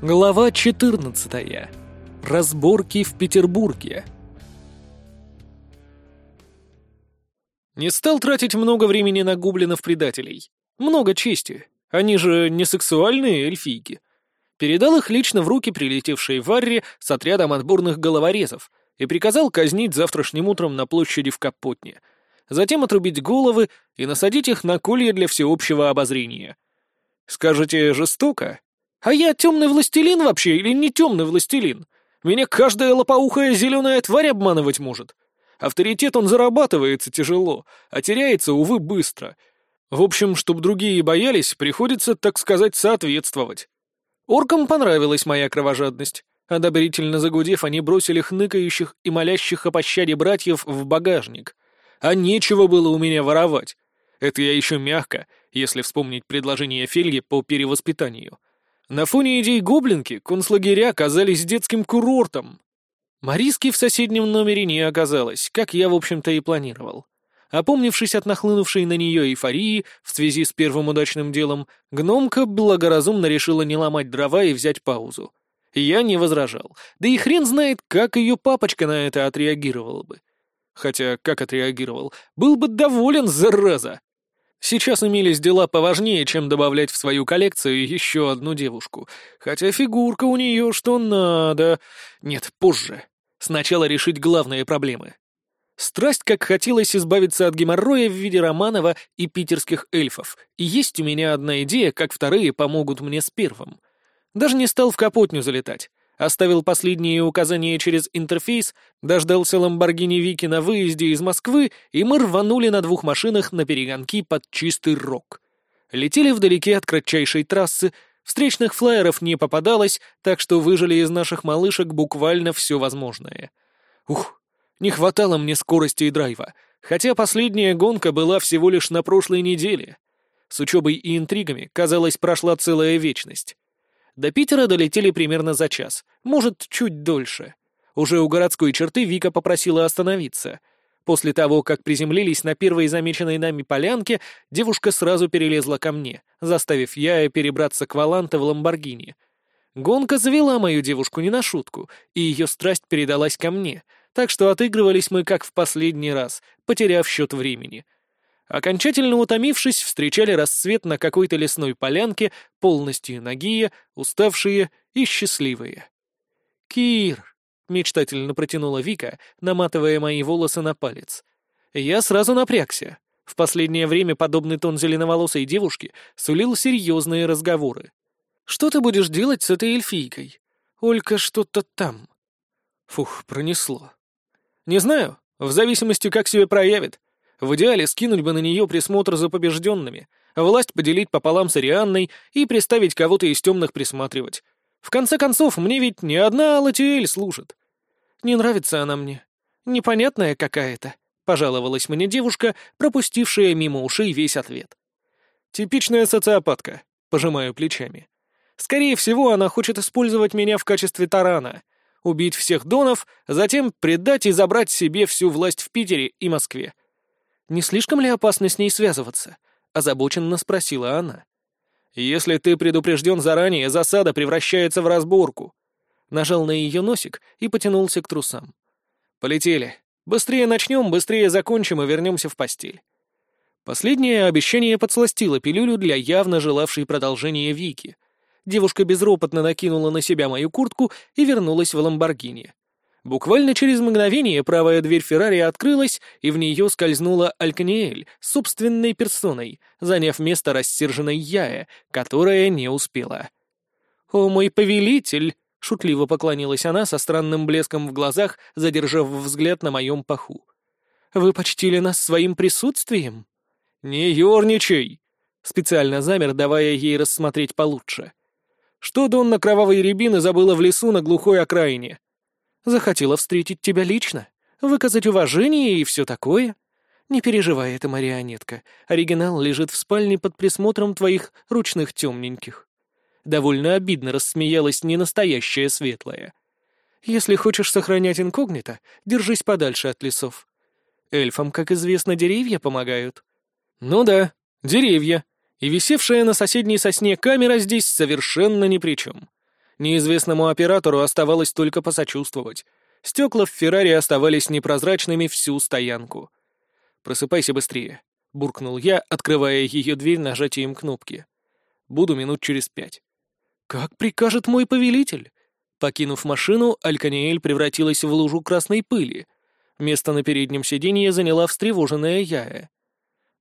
Глава 14. Разборки в Петербурге. Не стал тратить много времени на гоблинов-предателей. Много чести. Они же не сексуальные эльфийки. Передал их лично в руки прилетевшей Варре с отрядом отборных головорезов и приказал казнить завтрашним утром на площади в Капотне. Затем отрубить головы и насадить их на колья для всеобщего обозрения. Скажете, жестоко? А я темный властелин вообще или не темный властелин? Меня каждая лопоухая зеленая тварь обманывать может. Авторитет он зарабатывается тяжело, а теряется, увы, быстро. В общем, чтоб другие боялись, приходится, так сказать, соответствовать. Оркам понравилась моя кровожадность. Одобрительно загудев, они бросили хныкающих и молящих о пощаде братьев в багажник. А нечего было у меня воровать. Это я еще мягко, если вспомнить предложение Фельги по перевоспитанию. На фоне идей гоблинки концлагеря казались детским курортом. Мариски в соседнем номере не оказалось, как я, в общем-то, и планировал. Опомнившись от нахлынувшей на нее эйфории в связи с первым удачным делом, гномка благоразумно решила не ломать дрова и взять паузу. Я не возражал, да и хрен знает, как ее папочка на это отреагировал бы. Хотя, как отреагировал, был бы доволен, зараза. Сейчас имелись дела поважнее, чем добавлять в свою коллекцию еще одну девушку. Хотя фигурка у нее что надо. Нет, позже. Сначала решить главные проблемы. Страсть, как хотелось избавиться от геморроя в виде Романова и питерских эльфов, и есть у меня одна идея, как вторые помогут мне с первым. Даже не стал в Капотню залетать. Оставил последние указания через интерфейс, дождался Ламборгини Вики на выезде из Москвы, и мы рванули на двух машинах на перегонки под чистый рок. Летели вдалеке от кратчайшей трассы, встречных флайеров не попадалось, так что выжили из наших малышек буквально все возможное. Ух, не хватало мне скорости и драйва, хотя последняя гонка была всего лишь на прошлой неделе. С учебой и интригами, казалось, прошла целая вечность. До Питера долетели примерно за час, может, чуть дольше. Уже у городской черты Вика попросила остановиться. После того, как приземлились на первой замеченной нами полянке, девушка сразу перелезла ко мне, заставив я перебраться к Валанте в Ламборгини. Гонка завела мою девушку не на шутку, и ее страсть передалась ко мне, так что отыгрывались мы как в последний раз, потеряв счет времени — Окончательно утомившись, встречали рассвет на какой-то лесной полянке, полностью нагие, уставшие и счастливые. «Кир!» — мечтательно протянула Вика, наматывая мои волосы на палец. Я сразу напрягся. В последнее время подобный тон зеленоволосой девушки сулил серьезные разговоры. «Что ты будешь делать с этой эльфийкой? Олька что-то там». Фух, пронесло. «Не знаю, в зависимости, как себя проявит. В идеале скинуть бы на нее присмотр за побежденными, власть поделить пополам с Арианной и приставить кого-то из темных присматривать. В конце концов, мне ведь не одна Алатиэль служит. Не нравится она мне. Непонятная какая-то, — пожаловалась мне девушка, пропустившая мимо ушей весь ответ. Типичная социопатка, — пожимаю плечами. Скорее всего, она хочет использовать меня в качестве тарана, убить всех донов, затем предать и забрать себе всю власть в Питере и Москве. «Не слишком ли опасно с ней связываться?» — озабоченно спросила она. «Если ты предупрежден заранее, засада превращается в разборку». Нажал на ее носик и потянулся к трусам. «Полетели. Быстрее начнем, быстрее закончим и вернемся в постель». Последнее обещание подсластило пилюлю для явно желавшей продолжения Вики. Девушка безропотно накинула на себя мою куртку и вернулась в Ламборгини. Буквально через мгновение правая дверь Феррари открылась, и в нее скользнула Альканиэль собственной персоной, заняв место рассерженной Яя, которая не успела. «О, мой повелитель!» — шутливо поклонилась она со странным блеском в глазах, задержав взгляд на моем паху. «Вы почтили нас своим присутствием?» «Не ерничай!» — специально замер, давая ей рассмотреть получше. «Что Донна Кровавой Рябины забыла в лесу на глухой окраине?» Захотела встретить тебя лично, выказать уважение и все такое. Не переживай, это марионетка. Оригинал лежит в спальне под присмотром твоих ручных темненьких. Довольно обидно рассмеялась ненастоящая светлая. Если хочешь сохранять инкогнито, держись подальше от лесов. Эльфам, как известно, деревья помогают. Ну да, деревья. И висевшая на соседней сосне камера здесь совершенно ни при чем. Неизвестному оператору оставалось только посочувствовать. Стекла в Феррари оставались непрозрачными всю стоянку. «Просыпайся быстрее», — буркнул я, открывая ее дверь нажатием кнопки. «Буду минут через пять». «Как прикажет мой повелитель?» Покинув машину, Альканиэль превратилась в лужу красной пыли. Место на переднем сиденье заняла встревоженная Яя.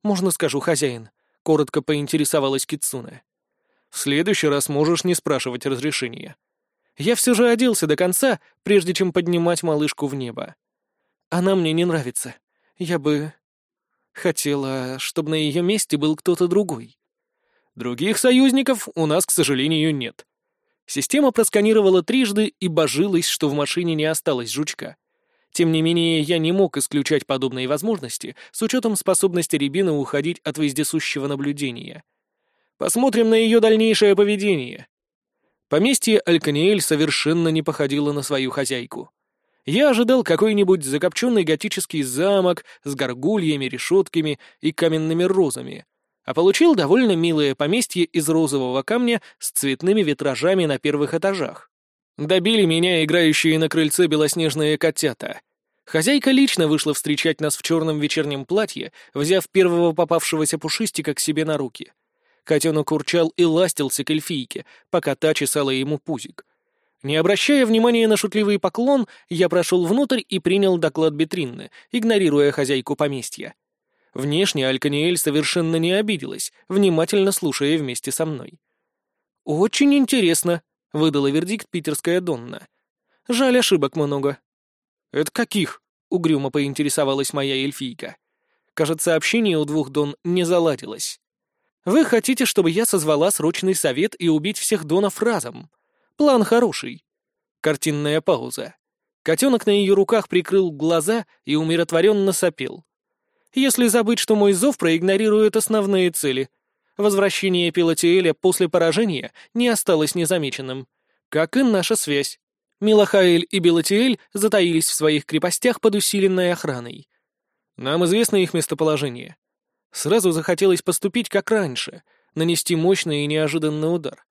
«Можно скажу, хозяин?» — коротко поинтересовалась Кицуне. «В следующий раз можешь не спрашивать разрешения». Я все же оделся до конца, прежде чем поднимать малышку в небо. Она мне не нравится. Я бы... Хотела, чтобы на ее месте был кто-то другой. Других союзников у нас, к сожалению, нет. Система просканировала трижды и божилась, что в машине не осталось жучка. Тем не менее, я не мог исключать подобные возможности с учетом способности Рябины уходить от вездесущего наблюдения. Посмотрим на ее дальнейшее поведение. Поместье Альканиэль совершенно не походило на свою хозяйку. Я ожидал какой-нибудь закопченный готический замок с горгульями, решетками и каменными розами — а получил довольно милое поместье из розового камня с цветными витражами на первых этажах. Добили меня играющие на крыльце белоснежные котята. Хозяйка лично вышла встречать нас в черном вечернем платье, взяв первого попавшегося пушистика к себе на руки. Котенок урчал и ластился к эльфийке, пока та чесала ему пузик. Не обращая внимания на шутливый поклон, я прошел внутрь и принял доклад Бетринны, игнорируя хозяйку поместья. Внешне Альканиэль совершенно не обиделась, внимательно слушая вместе со мной. «Очень интересно», — выдала вердикт питерская Донна. «Жаль, ошибок много». «Это каких?» — угрюмо поинтересовалась моя эльфийка. Кажется, общение у двух Дон не заладилось. «Вы хотите, чтобы я созвала срочный совет и убить всех Донов разом? План хороший». Картинная пауза. Котенок на ее руках прикрыл глаза и умиротворенно сопел если забыть, что мой зов проигнорирует основные цели. Возвращение Пилотиэля после поражения не осталось незамеченным, как и наша связь. Милахаэль и Белатиэль затаились в своих крепостях под усиленной охраной. Нам известно их местоположение. Сразу захотелось поступить как раньше, нанести мощный и неожиданный удар.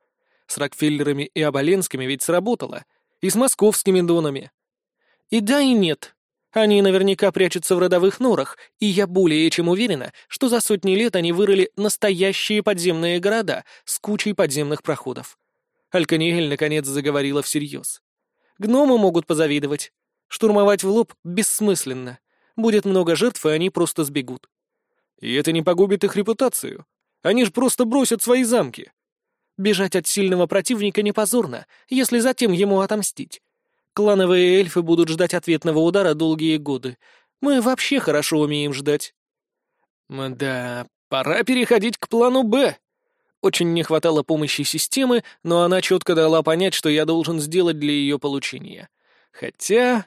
С Рокфеллерами и Оболенскими ведь сработало, и с московскими донами. И да, и нет. Они наверняка прячутся в родовых норах, и я более чем уверена, что за сотни лет они вырыли настоящие подземные города с кучей подземных проходов. Альканиэль наконец заговорила всерьез. Гномы могут позавидовать. Штурмовать в лоб бессмысленно. Будет много жертв, и они просто сбегут. И это не погубит их репутацию. Они ж просто бросят свои замки. Бежать от сильного противника не позорно, если затем ему отомстить. Клановые эльфы будут ждать ответного удара долгие годы. Мы вообще хорошо умеем ждать. Да, пора переходить к плану «Б». Очень не хватало помощи системы, но она четко дала понять, что я должен сделать для ее получения. Хотя...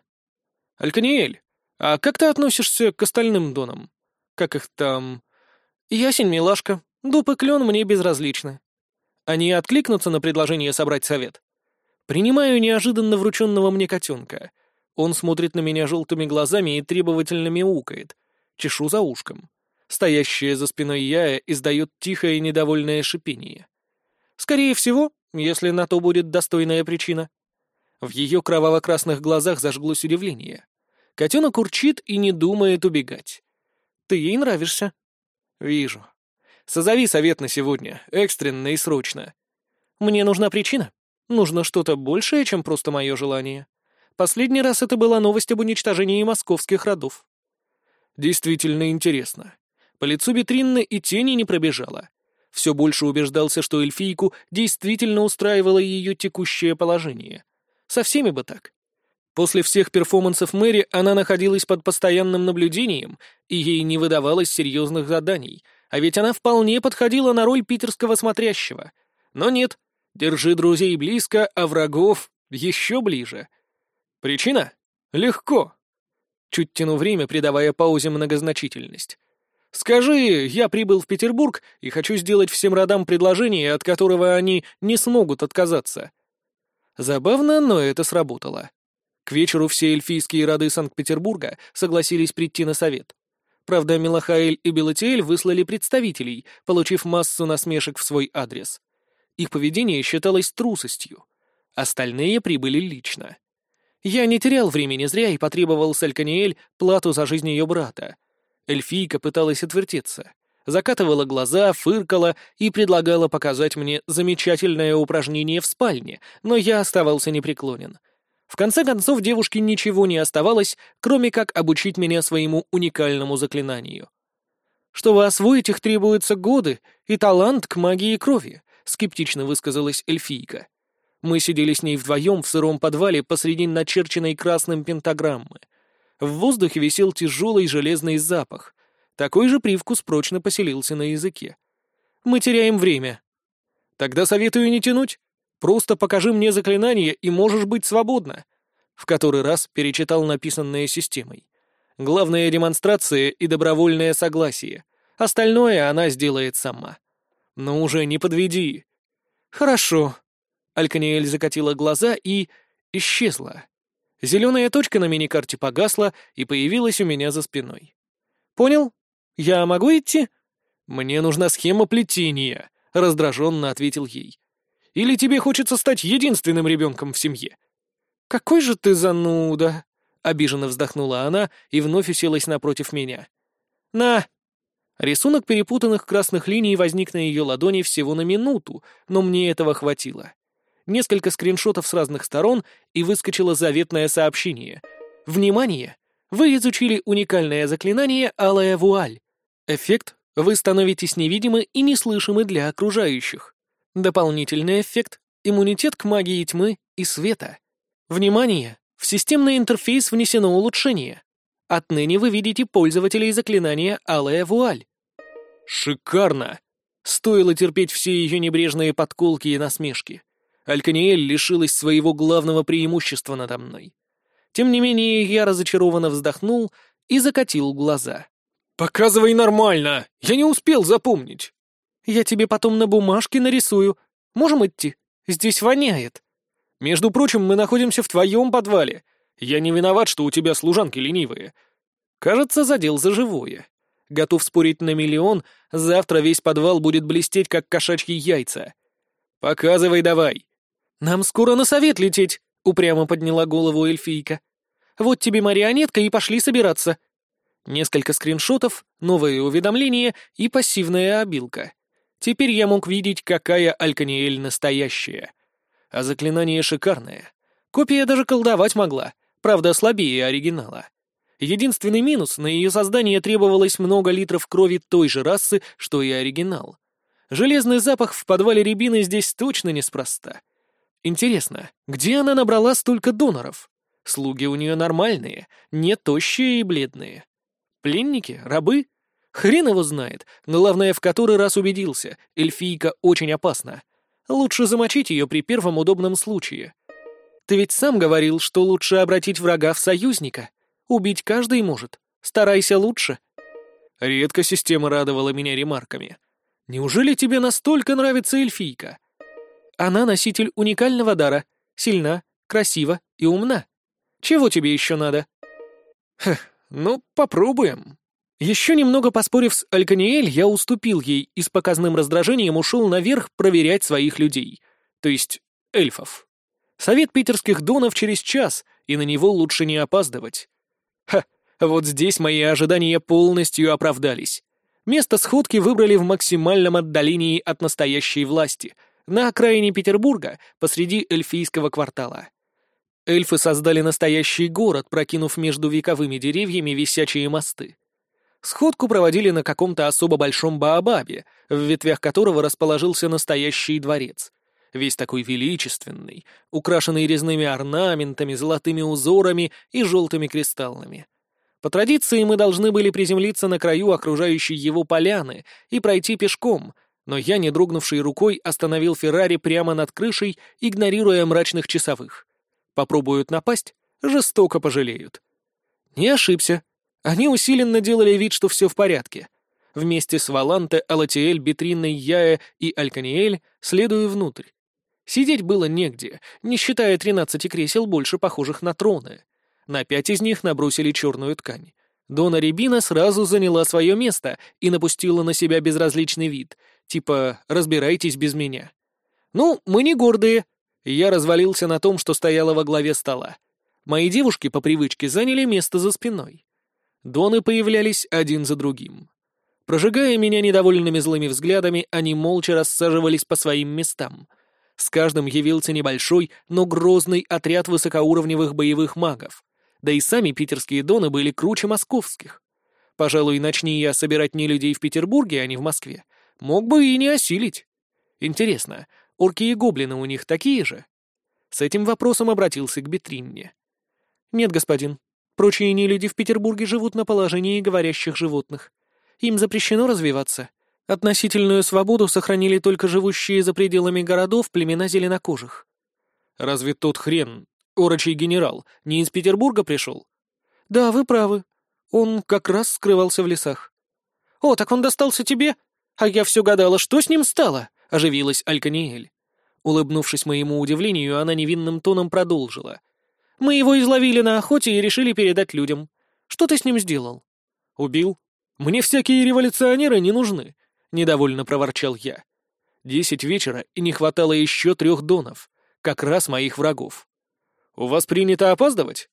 Альканиэль, а как ты относишься к остальным донам? Как их там... Ясень-милашка, дуб и клен мне безразличны. Они откликнутся на предложение собрать совет? Принимаю неожиданно врученного мне котенка. Он смотрит на меня желтыми глазами и требовательно мяукает. Чешу за ушком. Стоящая за спиной Яя издает тихое и недовольное шипение. Скорее всего, если на то будет достойная причина. В ее кроваво-красных глазах зажглось удивление. Котенок урчит и не думает убегать. Ты ей нравишься. Вижу. Созови совет на сегодня, экстренно и срочно. Мне нужна причина. Нужно что-то большее, чем просто мое желание. Последний раз это была новость об уничтожении московских родов. Действительно интересно. По лицу Бетринны и тени не пробежала. Все больше убеждался, что эльфийку действительно устраивало ее текущее положение. Со всеми бы так. После всех перформансов Мэри она находилась под постоянным наблюдением, и ей не выдавалось серьезных заданий, а ведь она вполне подходила на роль питерского смотрящего. Но нет, Держи друзей близко, а врагов еще ближе. Причина? Легко. Чуть тяну время, придавая паузе многозначительность. Скажи, я прибыл в Петербург и хочу сделать всем родам предложение, от которого они не смогут отказаться. Забавно, но это сработало. К вечеру все эльфийские роды Санкт-Петербурга согласились прийти на совет. Правда, Милахаэль и Белатиэль выслали представителей, получив массу насмешек в свой адрес. Их поведение считалось трусостью. Остальные прибыли лично. Я не терял времени зря и потребовал с Альканиэль плату за жизнь ее брата. Эльфийка пыталась отвертеться, закатывала глаза, фыркала и предлагала показать мне замечательное упражнение в спальне, но я оставался непреклонен. В конце концов, девушке ничего не оставалось, кроме как обучить меня своему уникальному заклинанию. Чтобы освоить их требуются годы и талант к магии крови, скептично высказалась эльфийка. Мы сидели с ней вдвоем в сыром подвале посреди начерченной красным пентаграммы. В воздухе висел тяжелый железный запах. Такой же привкус прочно поселился на языке. Мы теряем время. Тогда советую не тянуть. Просто покажи мне заклинание, и можешь быть свободна. В который раз перечитал написанное системой. Главная демонстрация и добровольное согласие. Остальное она сделает сама. Но уже не подведи. Хорошо. Альканиэль закатила глаза и... исчезла. Зеленая точка на миникарте погасла и появилась у меня за спиной. «Понял? Я могу идти?» «Мне нужна схема плетения», — раздраженно ответил ей. «Или тебе хочется стать единственным ребенком в семье?» «Какой же ты зануда!» — обиженно вздохнула она и вновь уселась напротив меня. «На!» Рисунок перепутанных красных линий возник на ее ладони всего на минуту, но мне этого хватило. Несколько скриншотов с разных сторон, и выскочило заветное сообщение. «Внимание! Вы изучили уникальное заклинание «Алая вуаль». Эффект — вы становитесь невидимы и неслышимы для окружающих. Дополнительный эффект — иммунитет к магии тьмы и света. Внимание! В системный интерфейс внесено улучшение. Отныне вы видите пользователей заклинания «Алая вуаль». Шикарно! Стоило терпеть все ее небрежные подколки и насмешки. Альканиэль лишилась своего главного преимущества надо мной. Тем не менее, я разочарованно вздохнул и закатил глаза. «Показывай нормально! Я не успел запомнить!» «Я тебе потом на бумажке нарисую. Можем идти? Здесь воняет!» Между прочим, мы находимся в твоем подвале. Я не виноват, что у тебя служанки ленивые. Кажется, задел за живое. Готов спорить на миллион, завтра весь подвал будет блестеть, как кошачьи яйца. Показывай давай. Нам скоро на совет лететь, упрямо подняла голову эльфийка. Вот тебе марионетка и пошли собираться. Несколько скриншотов, новые уведомления и пассивная обилка. Теперь я мог видеть, какая Альканиэль настоящая. А заклинание шикарное. Копия даже колдовать могла, правда слабее оригинала. Единственный минус — на ее создание требовалось много литров крови той же расы, что и оригинал. Железный запах в подвале рябины здесь точно неспроста. Интересно, где она набрала столько доноров? Слуги у нее нормальные, не тощие и бледные. Пленники? Рабы? Хрен его знает. Главное, в который раз убедился, эльфийка очень опасна. Лучше замочить ее при первом удобном случае. Ты ведь сам говорил, что лучше обратить врага в союзника. Убить каждый может. Старайся лучше. Редко система радовала меня ремарками. Неужели тебе настолько нравится эльфийка? Она носитель уникального дара, сильна, красива и умна. Чего тебе еще надо? Хм, ну, попробуем. Еще немного поспорив с Альканиэль, я уступил ей и с показным раздражением ушел наверх проверять своих людей, то есть эльфов. Совет питерских донов через час, и на него лучше не опаздывать. Ха, вот здесь мои ожидания полностью оправдались. Место сходки выбрали в максимальном отдалении от настоящей власти, на окраине Петербурга, посреди эльфийского квартала. Эльфы создали настоящий город, прокинув между вековыми деревьями висячие мосты. Сходку проводили на каком-то особо большом Баобабе, в ветвях которого расположился настоящий дворец. Весь такой величественный, украшенный резными орнаментами, золотыми узорами и желтыми кристаллами. По традиции мы должны были приземлиться на краю окружающей его поляны и пройти пешком, но я, не дрогнувшей рукой, остановил Феррари прямо над крышей, игнорируя мрачных часовых. Попробуют напасть — жестоко пожалеют. Не ошибся. Они усиленно делали вид, что все в порядке. Вместе с Валанте, Алатиэль, Бетринной, Яя и Альканиэль следую внутрь. Сидеть было негде, не считая тринадцати кресел, больше похожих на троны. На пять из них набросили черную ткань. Дона Рябина сразу заняла свое место и напустила на себя безразличный вид, типа «разбирайтесь без меня». «Ну, мы не гордые. Я развалился на том, что стояло во главе стола. Мои девушки по привычке заняли место за спиной. Доны появлялись один за другим. Прожигая меня недовольными злыми взглядами, они молча рассаживались по своим местам. С каждым явился небольшой, но грозный отряд высокоуровневых боевых магов. Да и сами питерские доны были круче московских. Пожалуй, начни я собирать не людей в Петербурге, а не в Москве, мог бы и не осилить. Интересно, орки и гоблины у них такие же? С этим вопросом обратился к Бетринне. «Нет, господин. Прочие нелюди в Петербурге живут на положении говорящих животных. Им запрещено развиваться. Относительную свободу сохранили только живущие за пределами городов племена зеленокожих». «Разве тот хрен, орочий генерал, не из Петербурга пришел?» «Да, вы правы. Он как раз скрывался в лесах. «О, так он достался тебе? А я все гадала, что с ним стало?» — оживилась Альканиэль. Улыбнувшись моему удивлению, она невинным тоном продолжила. «Мы его изловили на охоте и решили передать людям. Что ты с ним сделал?» «Убил. Мне всякие революционеры не нужны», — недовольно проворчал я. «Десять вечера, и не хватало еще трех донов. Как раз моих врагов». «У вас принято опаздывать?»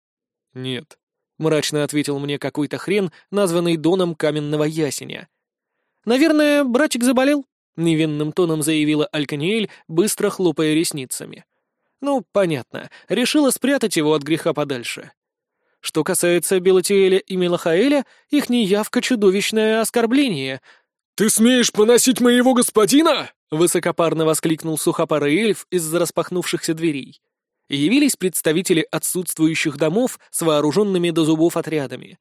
«Нет. — мрачно ответил мне какой-то хрен, названный Доном Каменного Ясеня. «Наверное, братик заболел?» — невинным тоном заявила Альканиэль, быстро хлопая ресницами. «Ну, понятно. Решила спрятать его от греха подальше». Что касается Белотиэля и Мелахаэля, их неявка — чудовищное оскорбление. «Ты смеешь поносить моего господина?» — высокопарно воскликнул сухопарый эльф из-за распахнувшихся дверей явились представители отсутствующих домов с вооруженными до зубов отрядами.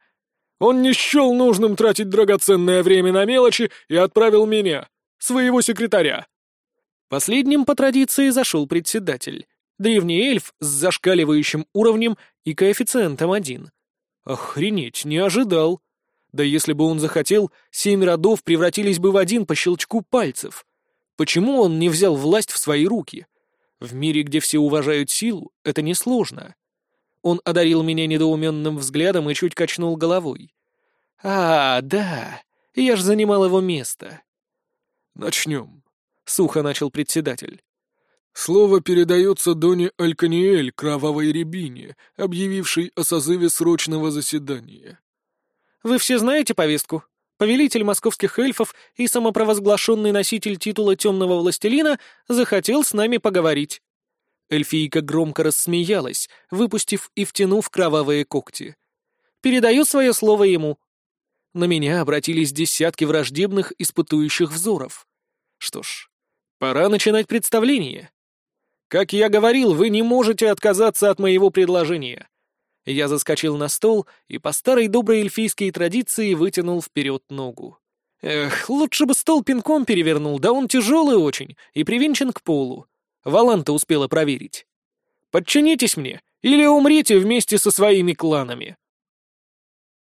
«Он не счел нужным тратить драгоценное время на мелочи и отправил меня, своего секретаря». Последним по традиции зашел председатель, древний эльф с зашкаливающим уровнем и коэффициентом один. Охренеть, не ожидал. Да если бы он захотел, семь родов превратились бы в один по щелчку пальцев. Почему он не взял власть в свои руки? В мире, где все уважают силу, это несложно. Он одарил меня недоуменным взглядом и чуть качнул головой. «А, да, я ж занимал его место». «Начнем», — сухо начал председатель. «Слово передается Доне Альканиэль, кровавой рябине, объявившей о созыве срочного заседания». «Вы все знаете повестку?» повелитель московских эльфов и самопровозглашенный носитель титула темного властелина, захотел с нами поговорить. Эльфийка громко рассмеялась, выпустив и втянув кровавые когти. «Передаю свое слово ему». На меня обратились десятки враждебных, испытующих взоров. Что ж, пора начинать представление. Как я говорил, вы не можете отказаться от моего предложения. Я заскочил на стол и по старой доброй эльфийской традиции вытянул вперед ногу. Эх, лучше бы стол пинком перевернул, да он тяжелый очень и привинчен к полу. Валанта успела проверить. «Подчинитесь мне, или умрите вместе со своими кланами».